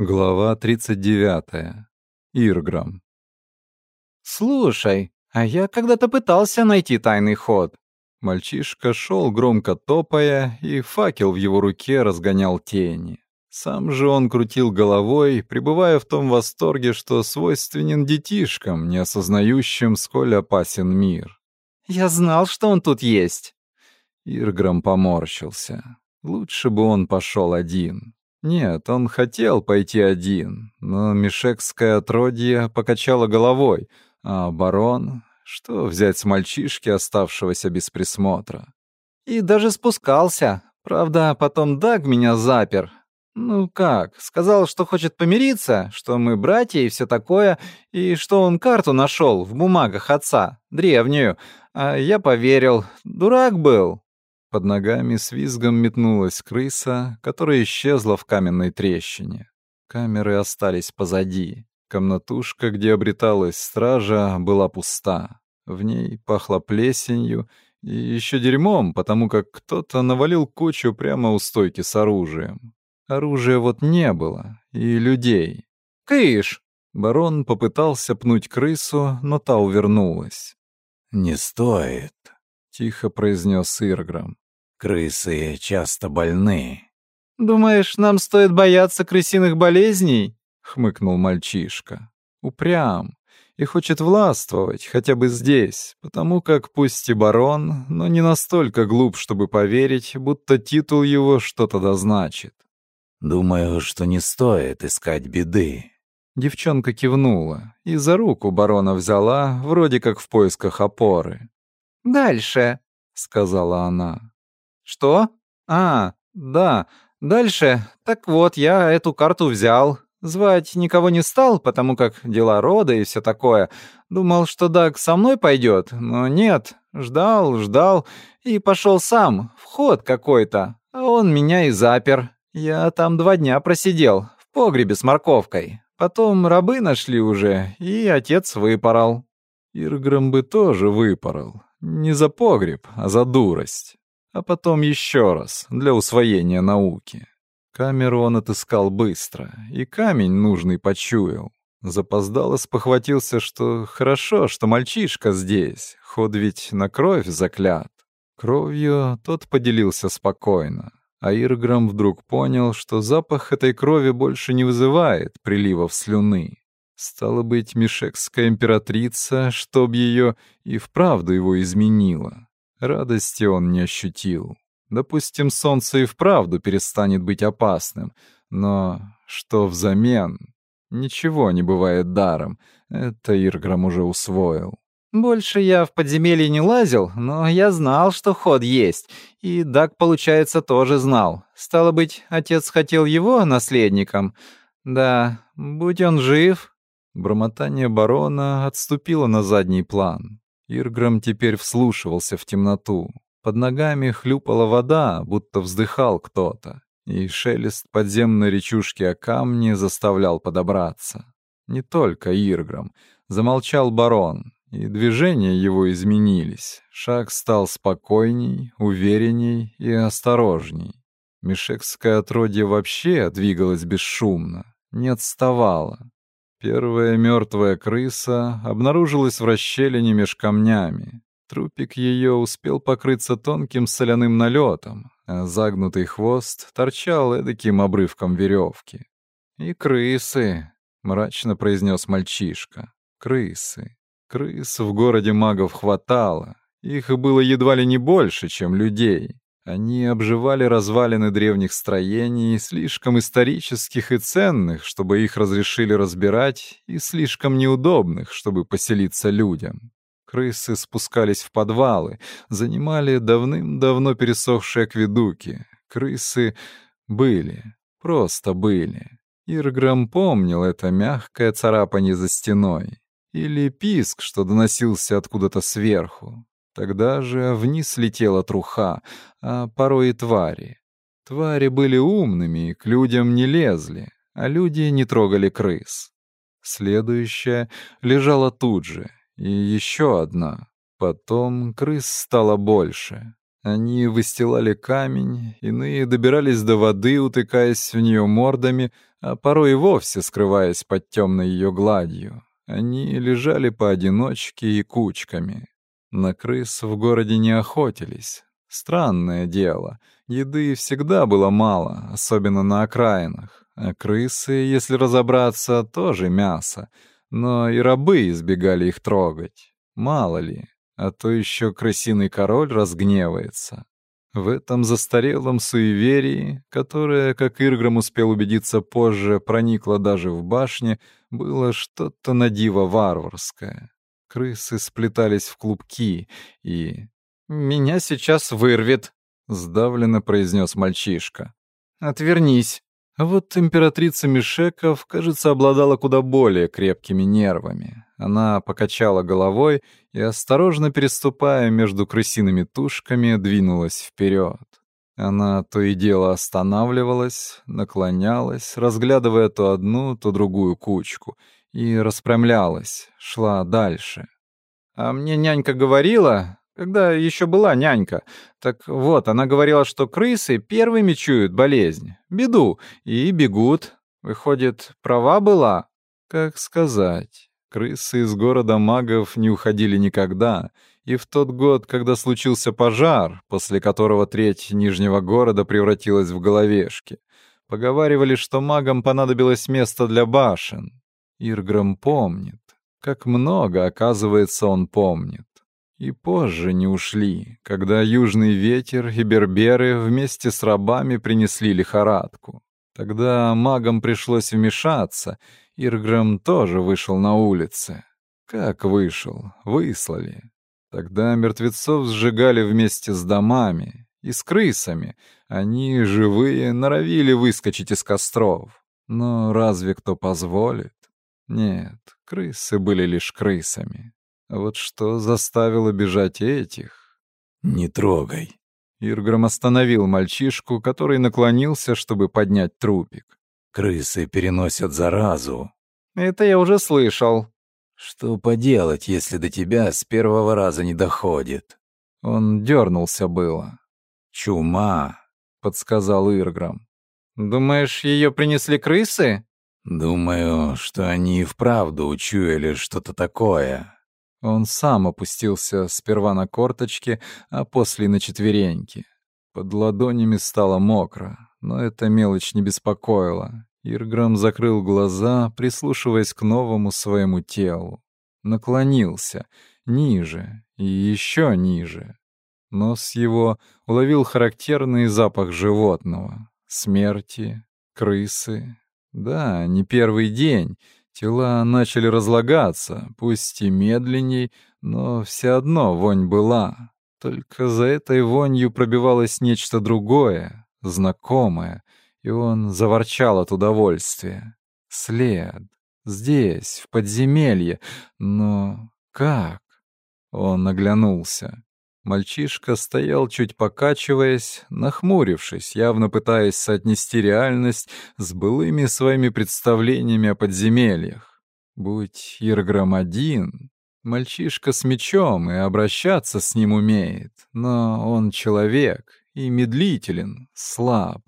Глава 39. Ирграм. «Слушай, а я когда-то пытался найти тайный ход». Мальчишка шел, громко топая, и факел в его руке разгонял тени. Сам же он крутил головой, пребывая в том восторге, что свойственен детишкам, не осознающим, сколь опасен мир. «Я знал, что он тут есть». Ирграм поморщился. Лучше бы он пошел один. Нет, он хотел пойти один, но мишекское отродье покачало головой, а барон... Что взять с мальчишки, оставшегося без присмотра? И даже спускался. Правда, потом Даг меня запер. Ну как, сказал, что хочет помириться, что мы братья и все такое, и что он карту нашел в бумагах отца, древнюю. А я поверил. Дурак был. Под ногами с визгом метнулась крыса, которая исчезла в каменной трещине. Камеры остались позади. Комнатушка, где обреталась стража, была пуста. В ней пахло плесенью и еще дерьмом, потому как кто-то навалил кучу прямо у стойки с оружием. Оружия вот не было, и людей. «Кыш!» Барон попытался пнуть крысу, но та увернулась. «Не стоит», тихо произнес Ирграм. Крысы часто больны. Думаешь, нам стоит бояться крысиных болезней? хмыкнул мальчишка. Упрям и хочет властвовать хотя бы здесь, потому как пусть и барон, но не настолько глуп, чтобы поверить, будто титул его что-то дозначит. Думаю, что не стоит искать беды. Девчонка кивнула и за руку барона взяла, вроде как в поисках опоры. «Дальше», — сказала она. «Что? А, да, дальше. Так вот, я эту карту взял. Звать никого не стал, потому как дела рода и все такое. Думал, что Даг со мной пойдет, но нет. Ждал, ждал и пошел сам. Вход какой-то. А он меня и запер. Я там два дня просидел, в погребе с морковкой. Потом рабы нашли уже, и отец выпорол. Ирграм бы тоже выпорол. Не за погреб, а за дурость. А потом еще раз, для усвоения науки. Камеру он отыскал быстро, и камень нужный почуял. Запоздало спохватился, что хорошо, что мальчишка здесь, ход ведь на кровь заклят. Кровью тот поделился спокойно, а Ирграм вдруг понял, что запах этой крови больше не вызывает приливов слюны. Стало быть, Мишекская императрица, чтоб ее и вправду его изменила. Радости он не ощутил. Допустим, солнце и вправду перестанет быть опасным. Но что взамен? Ничего не бывает даром. Это Ирграм уже усвоил. Больше я в подземелье не лазил, но я знал, что ход есть. И Даг, получается, тоже знал. Стало быть, отец хотел его наследником. Да, будь он жив, Бормотание барона отступило на задний план. Ирграм теперь вслушивался в темноту. Под ногами хлюпала вода, будто вздыхал кто-то, и шелест подземной речушки о камне заставлял подобраться. Не только Ирграм. Замолчал барон, и движения его изменились. Шаг стал спокойней, уверенней и осторожней. Мишекское отродье вообще двигалось бесшумно, не отставало. Первая мертвая крыса обнаружилась в расщелине меж камнями. Трупик ее успел покрыться тонким соляным налетом, а загнутый хвост торчал эдаким обрывком веревки. «И крысы», — мрачно произнес мальчишка. «Крысы. Крыс в городе магов хватало. Их было едва ли не больше, чем людей. Они обживали развалины древних строений, слишком исторических и ценных, чтобы их разрешили разбирать, и слишком неудобных, чтобы поселиться людям. Крысы спускались в подвалы, занимали давным-давно пересохшие акведуки. Крысы были, просто были. Ирграм помнил это мягкое царапание за стеной. Или писк, что доносился откуда-то сверху. Тогда же вниз летела труха, а порой и твари. Твари были умными и к людям не лезли, а люди не трогали крыс. Следующая лежала тут же, и еще одна. Потом крыс стало больше. Они выстилали камень, иные добирались до воды, утыкаясь в нее мордами, а порой и вовсе скрываясь под темной ее гладью. Они лежали поодиночке и кучками. На крыс в городе не охотились. Странное дело. Еды всегда было мало, особенно на окраинах. А крысы, если разобраться, тоже мясо. Но и рабы избегали их трогать. Мало ли, а то еще крысиный король разгневается. В этом застарелом суеверии, которое, как Ирграм успел убедиться позже, проникло даже в башне, было что-то на диво варварское. Крысы сплетались в клубки и... «Меня сейчас вырвет», — сдавленно произнес мальчишка. «Отвернись». А вот императрица Мишеков, кажется, обладала куда более крепкими нервами. Она покачала головой и, осторожно переступая между крысиными тушками, двинулась вперед. Она то и дело останавливалась, наклонялась, разглядывая то одну, то другую кучку, и распрямлялась, шла дальше. «А мне нянька говорила, когда еще была нянька. Так вот, она говорила, что крысы первыми чуют болезнь, беду, и бегут. Выходит, права была? Как сказать. Крысы из города магов не уходили никогда, и в тот год, когда случился пожар, после которого треть Нижнего города превратилась в головешки, поговаривали, что магам понадобилось место для башен. Ирграм помнит. Как много, оказывается, он помнит. И позже не ушли, когда южный ветер и берберы вместе с рабами принесли лихорадку. Тогда магам пришлось вмешаться, Ирграм тоже вышел на улицы. Как вышел? Выслали. Тогда мертвецов сжигали вместе с домами и с крысами. Они, живые, норовили выскочить из костров. Но разве кто позволит? Нет, крысы были лишь крысами. Вот что заставило бежать этих? «Не трогай». Ирграм остановил мальчишку, который наклонился, чтобы поднять трупик. «Крысы переносят заразу». «Это я уже слышал». «Что поделать, если до тебя с первого раза не доходит?» Он дернулся было. «Чума», — подсказал Ирграм. «Думаешь, ее принесли крысы?» «Думаю, что они и вправду учуяли что-то такое». Он сам опустился сперва на корточки, а после на четвереньки. Под ладонями стало мокро, но эта мелочь не беспокоила. Ирграм закрыл глаза, прислушиваясь к новому своему телу. Наклонился, ниже и еще ниже. Нос его уловил характерный запах животного. Смерти, крысы. Да, не первый день — Тела начали разлагаться, пусть и медленней, но все одно вонь была. Только за этой вонью пробивалось нечто другое, знакомое, и он заворчал от удовольствия. След. Здесь, в подземелье. Но как? Он оглянулся. Мальчишка стоял, чуть покачиваясь, нахмурившись, явно пытаясь соотнести реальность с былыми своими представлениями о подземельях. Будь Ирграм один, мальчишка с мечом и обращаться с ним умеет, но он человек и медлителен, слаб.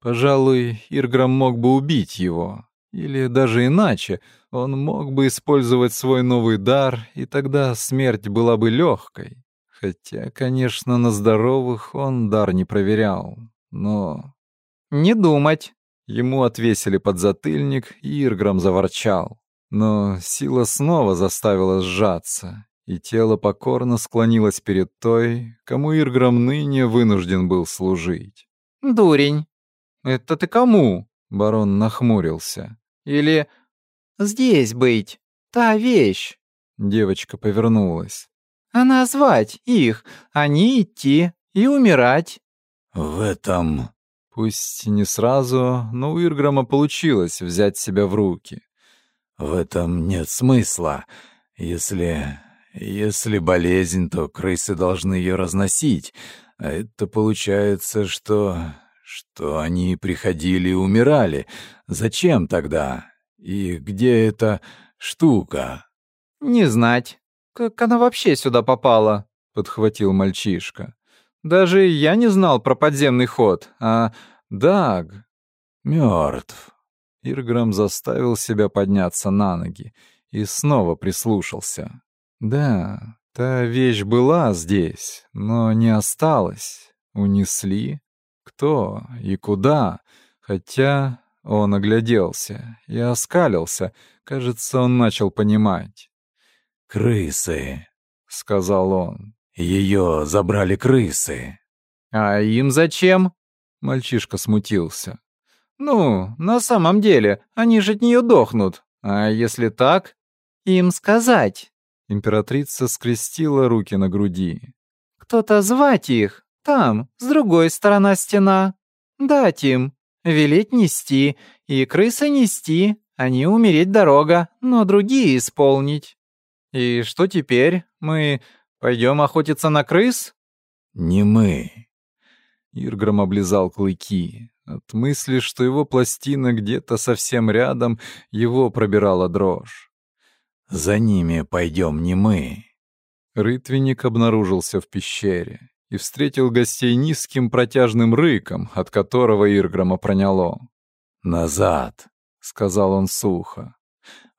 Пожалуй, Ирграм мог бы убить его. Или даже иначе, он мог бы использовать свой новый дар, и тогда смерть была бы легкой. Хотя, конечно, на здоровых он дар не проверял, но... «Не думать!» Ему отвесили подзатыльник, и Ирграм заворчал. Но сила снова заставила сжаться, и тело покорно склонилось перед той, кому Ирграм ныне вынужден был служить. «Дурень!» «Это ты кому?» — барон нахмурился. «Или здесь быть, та вещь?» Девочка повернулась а назвать их, они идти и умирать. В этом... Пусть не сразу, но у Ирграма получилось взять себя в руки. В этом нет смысла. Если... Если болезнь, то крысы должны ее разносить. А это получается, что... Что они приходили и умирали. Зачем тогда? И где эта штука? Не знать. «Как она вообще сюда попала?» — подхватил мальчишка. Даже я не знал про подземный ход, а Даг мертв. Ирграм заставил себя подняться на ноги и снова прислушался. Да, та вещь была здесь, но не осталась. Унесли? Кто и куда? Хотя он огляделся и оскалился. Кажется, он начал понимать. «Крысы», — сказал он. «Ее забрали крысы». «А им зачем?» Мальчишка смутился. «Ну, на самом деле, они же от нее дохнут. А если так?» «Им сказать». Императрица скрестила руки на груди. «Кто-то звать их. Там, с другой стороны стена. Дать им. Велеть нести. И крысы нести. Они умереть дорога, но другие исполнить. И что теперь? Мы пойдем охотиться на крыс? Не мы. Ирграм облизал клыки. От мысли, что его пластина где-то совсем рядом, его пробирала дрожь. За ними пойдем не мы. Рытвенник обнаружился в пещере и встретил гостей низким протяжным рыком, от которого Ирграма проняло. «Назад!» — сказал он сухо.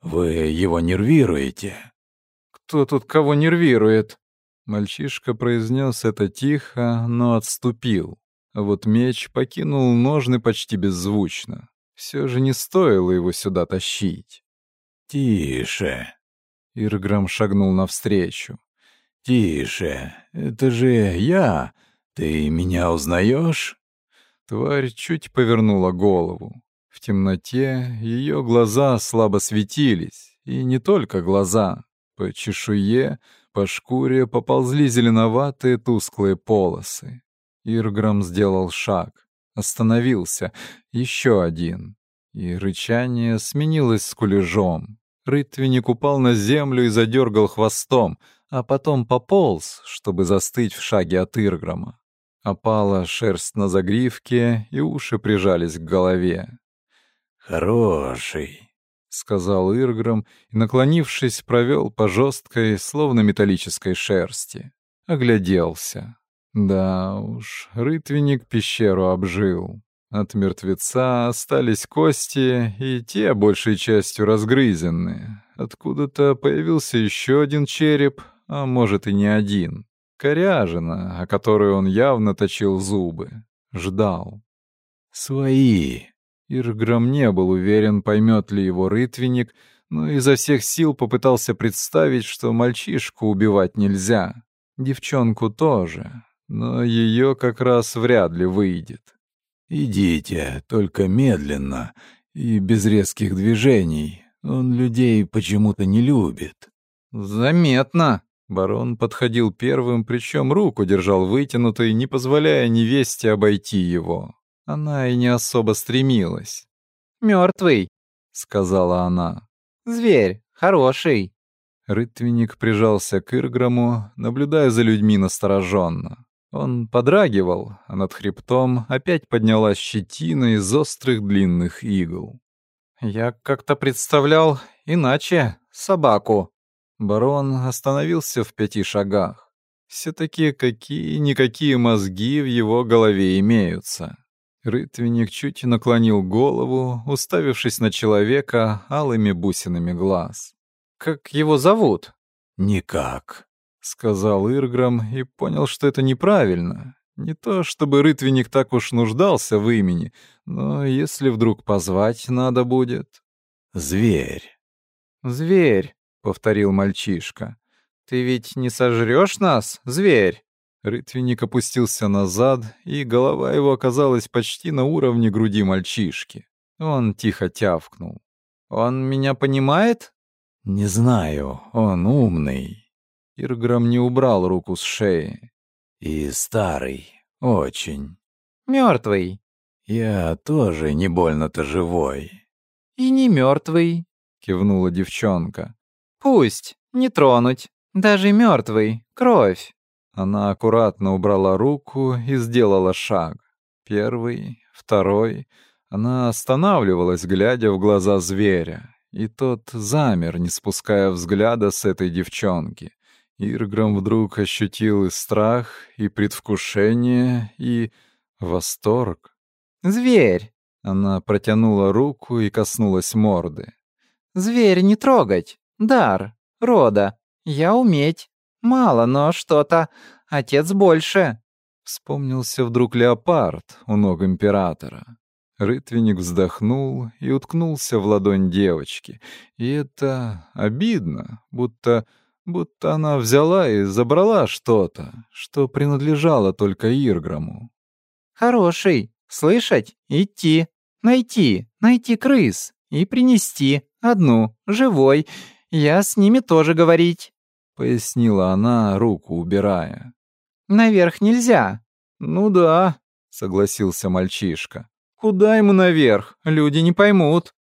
«Вы его нервируете?» «Кто тут кого нервирует?» Мальчишка произнес это тихо, но отступил. А вот меч покинул ножны почти беззвучно. Все же не стоило его сюда тащить. «Тише!» Ирграм шагнул навстречу. «Тише, это же я. Ты меня узнаешь?» Тварь чуть повернула голову. В темноте ее глаза слабо светились, и не только глаза. По чешуе, по шкуре поползли зеленоватые тусклые полосы. Ирграм сделал шаг, остановился, еще один. И рычание сменилось скулежом. Рытвенник упал на землю и задергал хвостом, а потом пополз, чтобы застыть в шаге от Ирграма. Опала шерсть на загривке, и уши прижались к голове. «Хороший», — сказал Ирграм и, наклонившись, провел по жесткой, словно металлической шерсти. Огляделся. Да уж, рытвенник пещеру обжил. От мертвеца остались кости, и те большей частью разгрызены. Откуда-то появился еще один череп, а может и не один. Коряжина, о которой он явно точил зубы. Ждал. «Свои!» Ирграм не был уверен, поймет ли его рытвенник, но изо всех сил попытался представить, что мальчишку убивать нельзя. Девчонку тоже, но ее как раз вряд ли выйдет. «Идите, только медленно и без резких движений. Он людей почему-то не любит». «Заметно», Барон подходил первым, причем руку держал вытянутой, не позволяя невесте обойти его. Она и не особо стремилась. «Мёртвый», — сказала она. «Зверь, хороший». Рытвенник прижался к Ирграму, наблюдая за людьми настороженно. Он подрагивал, а над хребтом опять поднялась щетина из острых длинных игл. «Я как-то представлял иначе собаку», Барон остановился в пяти шагах. Все-таки какие-никакие мозги в его голове имеются. Рытвенник чуть наклонил голову, уставившись на человека алыми бусинами глаз. «Как его зовут?» «Никак», — сказал Ирграм и понял, что это неправильно. Не то чтобы Рытвенник так уж нуждался в имени, но если вдруг позвать надо будет... «Зверь». «Зверь», — повторил мальчишка. «Ты ведь не сожрёшь нас, зверь?» Рытвенник опустился назад, и голова его оказалась почти на уровне груди мальчишки. Он тихо тявкнул. «Он меня понимает?» «Не знаю, он умный». Ирграм не убрал руку с шеи. «И старый, очень». «Мёртвый». «Я тоже не больно-то живой». «И не мёртвый», — кивнула девчонка. Пусть, не тронуть. Даже мертвый, кровь. Она аккуратно убрала руку и сделала шаг. Первый, второй. Она останавливалась, глядя в глаза зверя. И тот замер, не спуская взгляда с этой девчонки. Ирграм вдруг ощутил и страх, и предвкушение, и восторг. «Зверь!» — Она протянула руку и коснулась морды. «Зверь не трогать! Дар! Рода! Я уметь! Мало, но что-то! Отец больше!» Вспомнился вдруг леопард у ног императора. Рытвенник вздохнул и уткнулся в ладонь девочки. И это обидно, будто будто она взяла и забрала что-то, что принадлежало только Ирграму. «Хороший! Слышать? Идти! Найти! Найти крыс! И принести! Одну! Живой! Я с ними тоже говорить!» — пояснила она, руку убирая. «Наверх нельзя!» «Ну да», — согласился мальчишка. «Куда ему наверх? Люди не поймут».